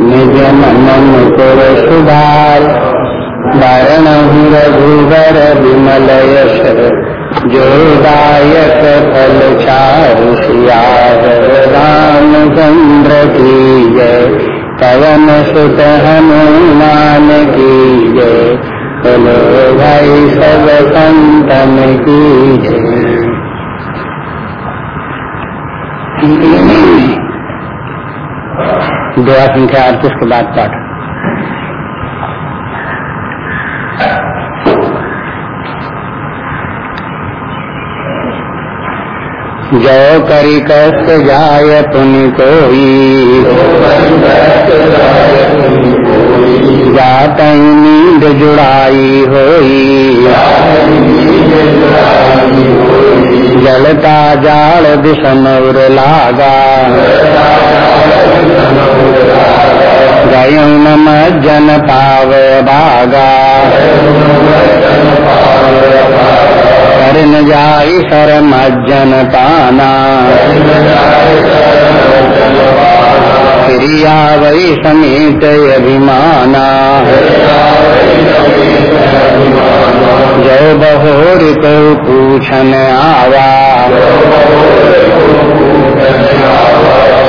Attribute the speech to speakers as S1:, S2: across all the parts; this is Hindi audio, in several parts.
S1: निज मन मुकुर सुधार वरण रघुवर विमल यश जोदायक फल चारु रामचंद्र की जय पवन सुत हनुमान की जय बोलो भाई सब संतन की जय दुआ संख्या अड़तीस के बाद पाठ। जय करी कष्ट जाय पुनि कोई जात नींद जुड़ाई होई। जलता जाल दिशम उर लागा। गय पाव बागा जाई सर मज्जन पाना। क्रिया वही समेत अभिमाना। जय बहोर को पूछन आवा।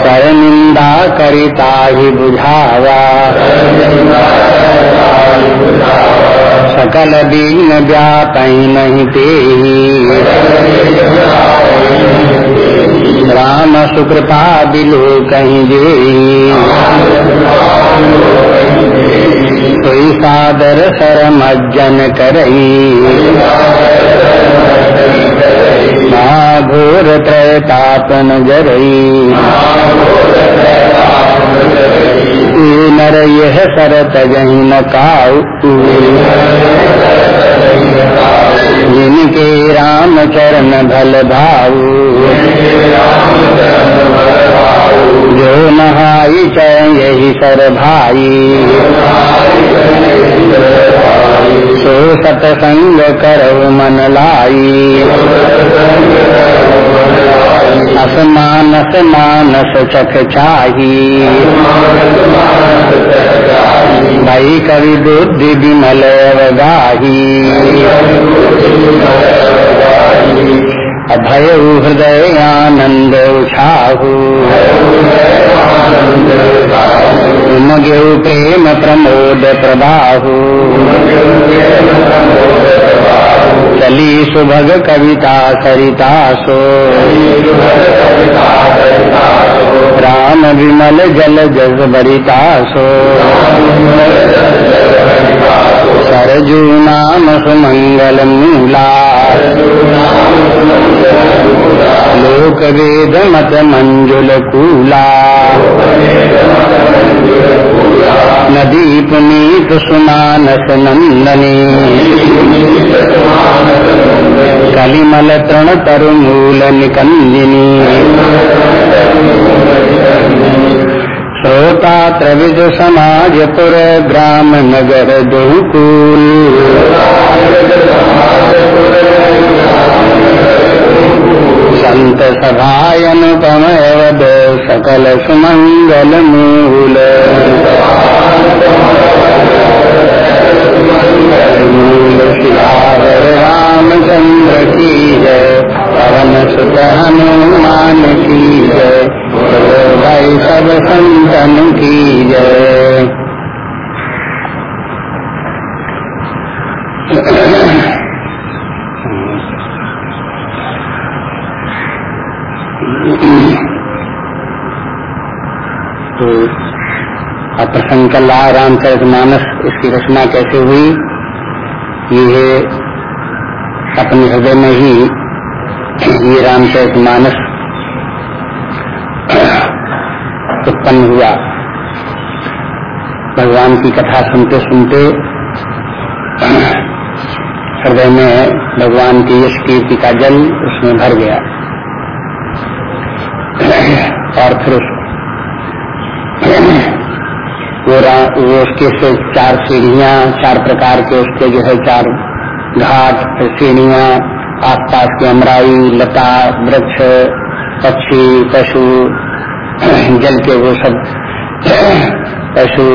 S1: कर निंदा करिता ही बुझावा सकल दीन व्यापी नहीं ते राम सुकृपा दिलो कहीं जे कोई सादर सरमज्जन करई घोर त्रैतापन जरई नर यह सरत जही न काऊ। जिनके राम चरण भल भाऊ। जो नहाई चरण यही सर भाई। सो सतसंग करो मन लाई। असमानस मानस चख चाही। भाई कवि बुद्धि विमल अवगाही। अभय हृदय आनंद उछाहू। मगे प्रेम प्रमोद प्रबाहु चली सुभग कविता सरिता सो राम विमल जल जस बरिता सो सरजू नाम सुमंगल मूला लोक वेद मत मंजुल कूला नदी पुनीत सुमानस नंदनी। कलिमल तृण तरु मूल निकंदिनी। श्रोता त्रिविद समाजपुर ग्राम नगर दोकूल संत सभाय अनुपम सकल सुमंगल तो प्रसंग चल रामचरित मानस, इसकी रचना कैसे हुई? ये अपने हृदय में ही ये रामचरित मानस उत्पन्न हुआ। भगवान की कथा सुनते सुनते हृदय में भगवान की यश कीर्ति का जल उसमें भर गया। और फिर वो, वो उसके से चार सीढ़ियाँ चार प्रकार के उसके जो है चार घाट सीढ़ियाँ आसपास की अमराई लता वृक्ष पक्षी पशु जल के वो सब पशु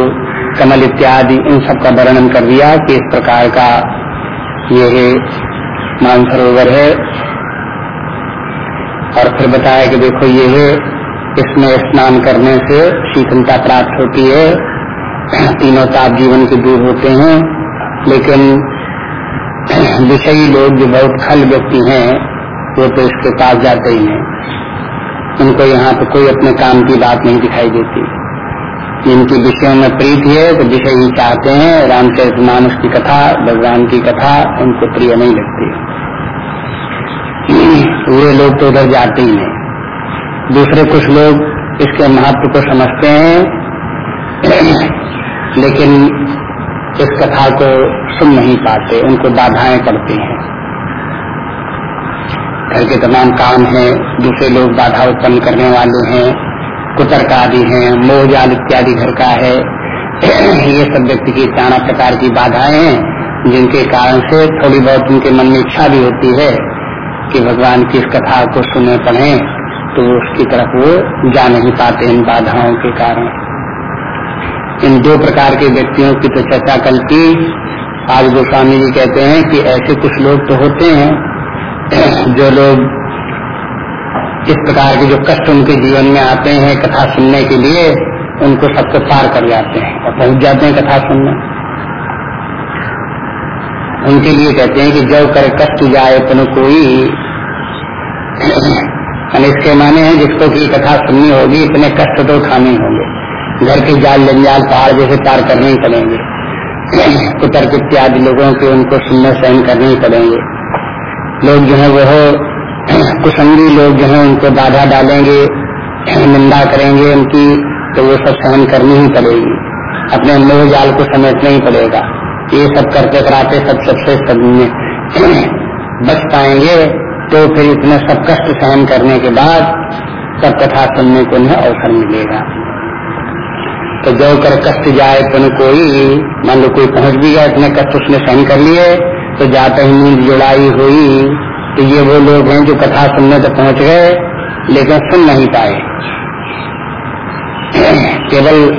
S1: कमल इत्यादि इन सब का वर्णन कर दिया कि इस प्रकार का ये मानसरोवर है, और फिर बताया कि देखो ये है, इसमें स्नान करने से शीतलता प्राप्त होती है। तीनों ताप जीवन के दूर होते हैं, लेकिन विषयी लोग जो बहुत खल व्यक्ति हैं, वो तो इसके पास जाते ही हैं उनको यहाँ पे कोई अपने काम की बात नहीं दिखाई देती। जिनकी विषयों में प्रीति है तो विषय ही चाहते हैं रामचरित मानस की कथा भगवान की कथा, उनको प्रिय नहीं लगती। पूरे लोग तो उधर जाते ही हैं दूसरे कुछ लोग इसके महत्व को समझते हैं, लेकिन इस कथा को सुन नहीं पाते, उनको बाधाएँ पड़ती हैं। घर के तमाम काम हैं, दूसरे लोग बाधा उत्पन्न करने वाले हैं कुतर्क आदि हैं मोहजाल इत्यादि घर का है। ये सब व्यक्ति की नाना प्रकार की बाधाएँ हैं, जिनके कारण से थोड़ी बहुत उनके मन में इच्छा भी होती है कि भगवान की इस कथा को सुने, पढ़े तो उसकी तरफ़ वो जा नहीं पाते इन बाधाओं के कारण। इन दो प्रकार के व्यक्तियों की तो चर्चा कल की। आज गोस्वामी जी कहते हैं कि ऐसे कुछ लोग तो होते हैं, जो लोग इस प्रकार के जो कष्ट उनके जीवन में आते हैं कथा सुनने के लिए, उनको सबको पार कर जाते हैं और पहुँच जाते हैं कथा सुनने। उनके लिए कहते हैं कि जब करे कष्ट जाए तुम कोई। इसके माने हैं जिसको की कथा सुननी होगी, इतने कष्ट तो उठाने होंगे। घर के जाल जंजाल पहाड़ जैसे पार करने ही पड़ेंगे। कुतर्क इत्यादि लोगों के उनको सुनने सहन करने ही पड़ेंगे। लोग जो है वो कुसंगी लोग जो है, उनको बाधा डालेंगे, निंदा करेंगे उनकी तो वो सब सहन करनी ही पड़ेगी। अपने मोह जाल को समेटना ही पड़ेगा। ये सब करते कराते सब सबसे सब बच पाएँगे तो फिर इतने सब कष्ट सहन करने के बाद सब कथा सुनने को उन्हें अवसर मिलेगा। तो जो कर कष्ट जाए तुम कोई, मान लो कोई पहुँच भी गया, इतने कष्ट उसने सहन कर लिए तो जाते ही नींद जुड़ाई हुई तो ये वो लोग हैं जो कथा सुनने तक पहुँच गए, लेकिन सुन नहीं पाए। केवल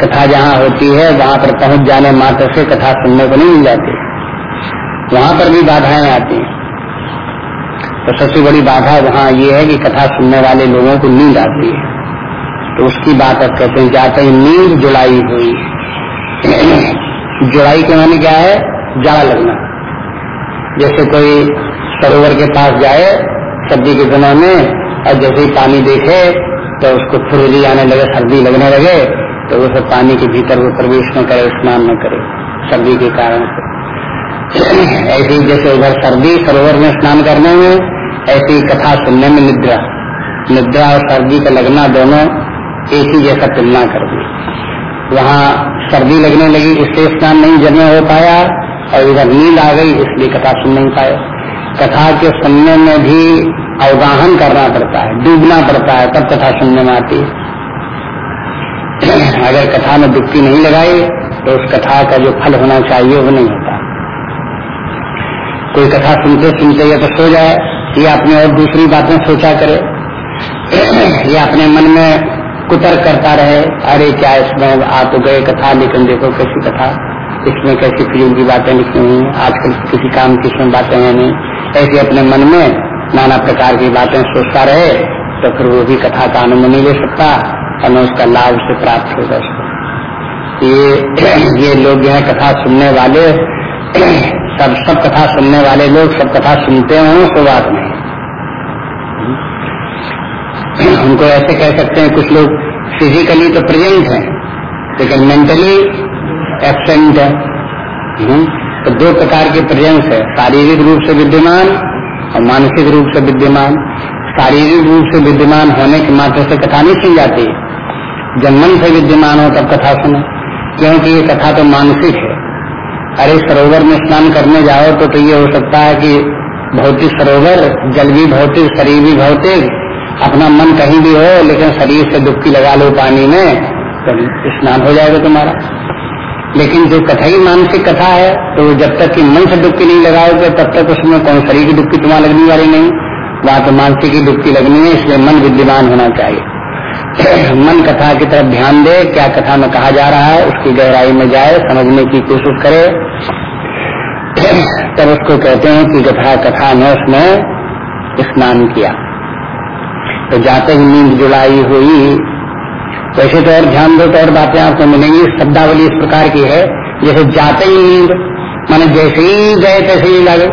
S1: कथा जहाँ होती है, वहाँ पर पहुँच जाने मात्र से कथा सुनने को नहीं मिल जाती। वहाँ पर भी बाधाएँ आती हैं। तो सबसे बड़ी बाधा वहाँ ये है कि कथा सुनने वाले लोगों को नींद आती है। तो उसकी बात अब कहते हैं, जाते ही, नींद जुड़ाई हुई जुड़ाई के माने क्या है? जाड़ा लगना। जैसे कोई सरोवर के पास जाए, सर्दी के दिनों में, और जैसे ही पानी देखे तो उसको फुरली आने लगे, सर्दी लगने लगे तो वो सब पानी के भीतर वो प्रवेश न करे, स्नान न करे, सर्दी के कारण से। ऐसे ही जैसे उधर सर्दी, सरोवर में स्नान करने में, ऐसी कथा सुनने में निद्रा। निद्रा और सर्दी का लगना दोनों एक ही जैसा तुलना कर दी। वहाँ सर्दी लगने लगी इससे स्नान नहीं जन्म हो पाया, और इधर नींद आ गई, इसलिए कथा सुन नहीं पाए कथा के सुनने में भी अवगाहन करना पड़ता है, डूबना पड़ता है, तब कथा सुनने में आती है। अगर कथा में डुबकी नहीं लगाई तो उस कथा का जो फल होना चाहिए, वो नहीं होता। कोई कथा सुनते सुनते या तो सो जाए, या अपनी और दूसरी बातें सोचा करे। या अपने मन में कुतर करता रहे, अरे क्या इसमें आ तो गए कथा, लेकिन देखो कैसी कथा। इसमें कैसी फ़िल्म की बातें लिखी हुई आजकल किसी काम की इसमें बातें हैं नहीं। ऐसे अपने मन में नाना प्रकार की बातें सोचता रहे तो फिर वो भी कथा का आनंद नहीं ले सकता और न उसका लाभ उसे प्राप्त होगा ये ये लोग जो है कथा सुनने वाले, सब सब कथा सुनने वाले लोग सब कथा सुनते हों तो बात नहीं उनको ऐसे कह सकते हैं, कुछ लोग फिजिकली तो प्रेजेंट है, लेकिन मेंटली एबसेंट है। हम्म, तो दो प्रकार के प्रेजेंस है। शारीरिक रूप से विद्यमान और मानसिक रूप से विद्यमान। शारीरिक रूप से विद्यमान होने के मात्र से कथा नहीं सुन जाती। जब मन से विद्यमान हो तब कथा सुने। क्योंकि ये कथा तो मानसिक है। अरे सरोवर में स्नान करने जाओ तो, तो ये हो सकता है कि भौतिक सरोवर जल भी भौतिक शरीर भी भौतिक अपना मन कहीं भी हो लेकिन शरीर से डुबकी लगा लो पानी में तो स्नान हो जाएगा तुम्हारा। लेकिन जो कथा ही मानसिक कथा है तो जब तक कि मन से डुबकी नहीं लगाओगे, तब तक उसमें कौन शरीर की डुबकी तुम्हारा लगने वाली नहीं। वहाँ तो मानसिक की डुबकी लगनी है, इसलिए मन विद्यमान होना चाहिए। मन कथा की तरफ़ ध्यान दे, क्या कथा में कहा जा रहा है, उसकी गहराई में जाए, समझने की कोशिश करे। तब उसको कहते हैं कि कथा कथा ने उसने स्नान किया। तो जाते ही नींद जुलाई हुई वैसे तो और ध्यान दो तो और बातें आपको मिलेंगी। शब्दावली इस प्रकार की है जैसे जाते ही नींद माने जैसे ही गए तैसे ही लगे।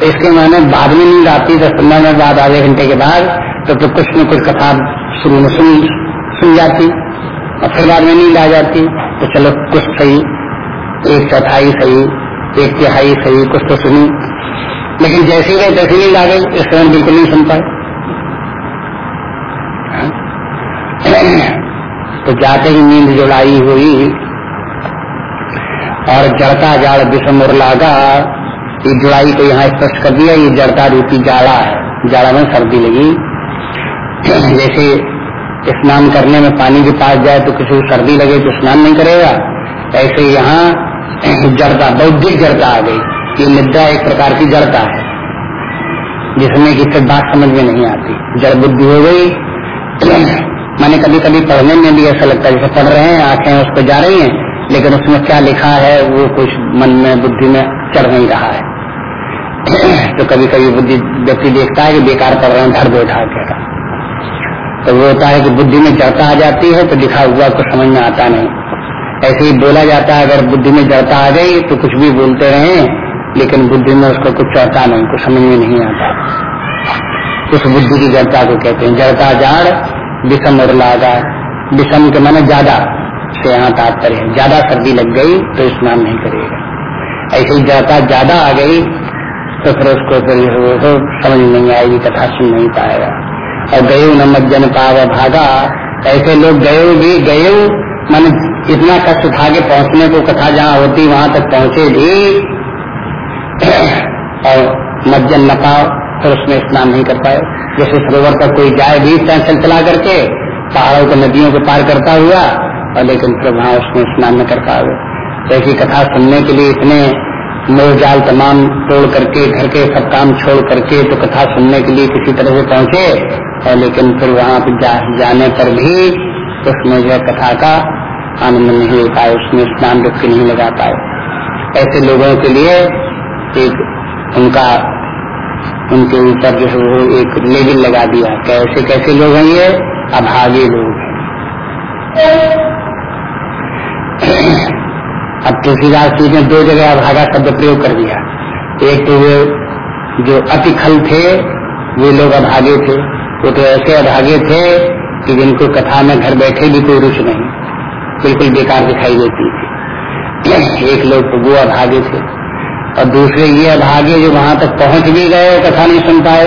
S1: तो इसके माने बाद में नींद आती दस पंद्रह मिनट बाद आधे घंटे के बाद तो, तो कुछ न कुछ कथा शुरू में सुन सुन जाती। और फिर बाद में नींद आ जाती। तो चलो कुछ सही एक चौथाई सही एक तिहाई सही कुछ तो सुनी। लेकिन जैसे ही गए तैसे नींद आ गई इस समय बिल्कुल नहीं सुन पाए। हाँ? तो जाते ही नींद जुड़ाई हुई और जड़ता जाड़ विषम और लागा ये जुड़ाई को यहाँ स्पष्ट कर दिया, ये जड़ता रूपी जाड़ा है। जाड़ा में सर्दी लगी। जैसे स्नान करने में पानी के पास जाए तो किसी को सर्दी लगे तो स्नान नहीं करेगा। ऐसे यहाँ जड़ता, बौद्धिक जड़ता आ गई। ये निद्रा एक प्रकार की जड़ता है, जिसमें कि फिर बात समझ में नहीं आती। जड़ बुद्धि हो गई। मैंने कभी कभी पढ़ने में भी ऐसा लगता है जैसे पढ़ रहे हैं, आँखें उस पर जा रही हैं, लेकिन उसमें क्या लिखा है, वो कुछ मन में, बुद्धि में चढ़ नहीं रहा है। तो कभी कभी बुद्धि व्यक्ति देखता है कि बेकार पढ़ रहे हैं धर बैठा के तो वो होता है कि बुद्धि में जड़ता आ जाती है तो लिखा हुआ कुछ समझ में आता नहीं। ऐसे ही बोला जाता है, अगर बुद्धि में जड़ता आ गई तो कुछ भी बोलते रहे, लेकिन बुद्धि में उसको कुछ चढ़ता नहीं, कुछ समझ में नहीं आता। उस बुद्धि की जड़ता को कहते हैं, जड़ता जाड़ विषम और लागा। विषम के माने ज़्यादा। से यहाँ तात्पर्य ज़्यादा सर्दी लग गई तो स्नान नहीं करेगा। ऐसे ही जाता ज़्यादा आ गई तो फिर उसको फिर तो समझ नहीं आएगी कथा सुन नहीं पाएगा। और गए न मज्जन पाव भागा। ऐसे लोग गए भी गए मान इतना कष्ट उठा के पहुँचने को कथा जहाँ होती, वहाँ तक पहुँचे भी। और मज्जन न पाओ फिर उसमें स्नान नहीं कर पाए। जैसे सरोवर पर कोई जाए भी चल चला करके पहाड़ों को नदियों को पार करता हुआ और लेकिन फिर वहाँ उसमें स्नान न कर पाए तो ऐसी कथा सुनने के लिए इतने मोह जाल तमाम तोड़ करके घर के सब काम छोड़ करके तो कथा सुनने के लिए किसी तरह से पहुँचे और लेकिन फिर वहाँ पर जा, जाने पर भी उसमें जो कथा का आनंद नहीं हो पाए उसमें स्नान डुबकी नहीं लगा पाए। ऐसे लोगों के लिए एक उनका उनके ऊपर जो है वो एक लेबिल लगा दिया। कैसे कैसे लोग हैं ये? अभागे लोग। अब तुलसीदास जी ने दो जगह अभागा शब्द प्रयोग कर दिया। एक तो वो जो अति खल थे, वे लोग अभागे थे। वो तो ऐसे अभागे थे कि जिनको कथा में घर बैठे भी कोई रुचि नहीं। बिल्कुल बेकार दिखाई देती थी। एक लोग तो वो अभागे थे। और दूसरे ये अभागे जो वहाँ तक पहुँच भी गए, कथा नहीं सुन पाए,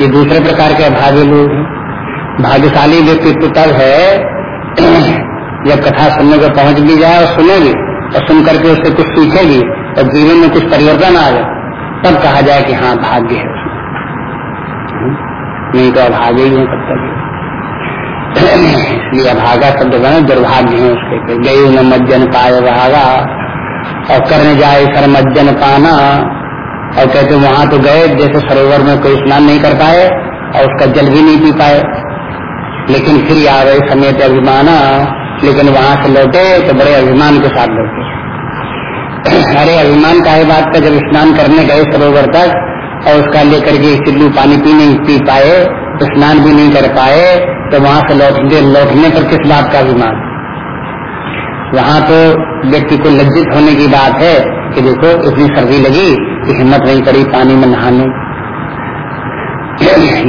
S1: ये दूसरे प्रकार के अभागे लोग हैं। भाग्यशाली व्यक्तित्व तब है, जब कथा सुनने को पहुँच भी जाए और सुनेगी, और सुन करके उससे कुछ सीखेगी, और जीवन में कुछ परिवर्तन आ जाए तब कहा जाए कि हाँ भाग्य है नहीं तो अभागे ही है तब तक। इसलिए अभागा शब्द बने, दुर्भाग्य है उसके। गए न मज्जन पाए भागा। और करने जाए सरमज्जन पाना। और कहते वहाँ तो गए, जैसे सरोवर में कोई स्नान नहीं कर पाए और उसका जल भी नहीं पी पाए। लेकिन फिर आ गए समेत अभिमाना, लेकिन वहाँ से लौटे तो बड़े अभिमान के साथ लौटे। अरे, अभिमान का है बात का, जब स्नान करने गए सरोवर तक और उसका लेकर के सिल्लू पानी पी नहीं पी पाए तो स्नान भी नहीं कर पाए तो वहाँ से लौटने लौटने पर किस बात का अभिमान? वहाँ तो व्यक्ति को लज्जित होने की बात है कि देखो, इतनी सर्दी लगी कि हिम्मत नहीं करी पानी में नहाने।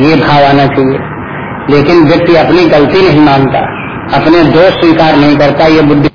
S1: ये भाव आना चाहिए। लेकिन व्यक्ति अपनी गलती नहीं मानता, अपने दोष स्वीकार नहीं करता, ये बुद्धि